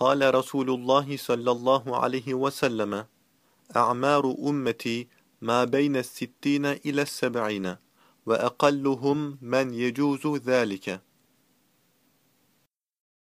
قال رسول الله صلى الله عليه وسلم أعمار أمتي ما بين الستين إلى السبعين وأقلهم من يجوز ذلك.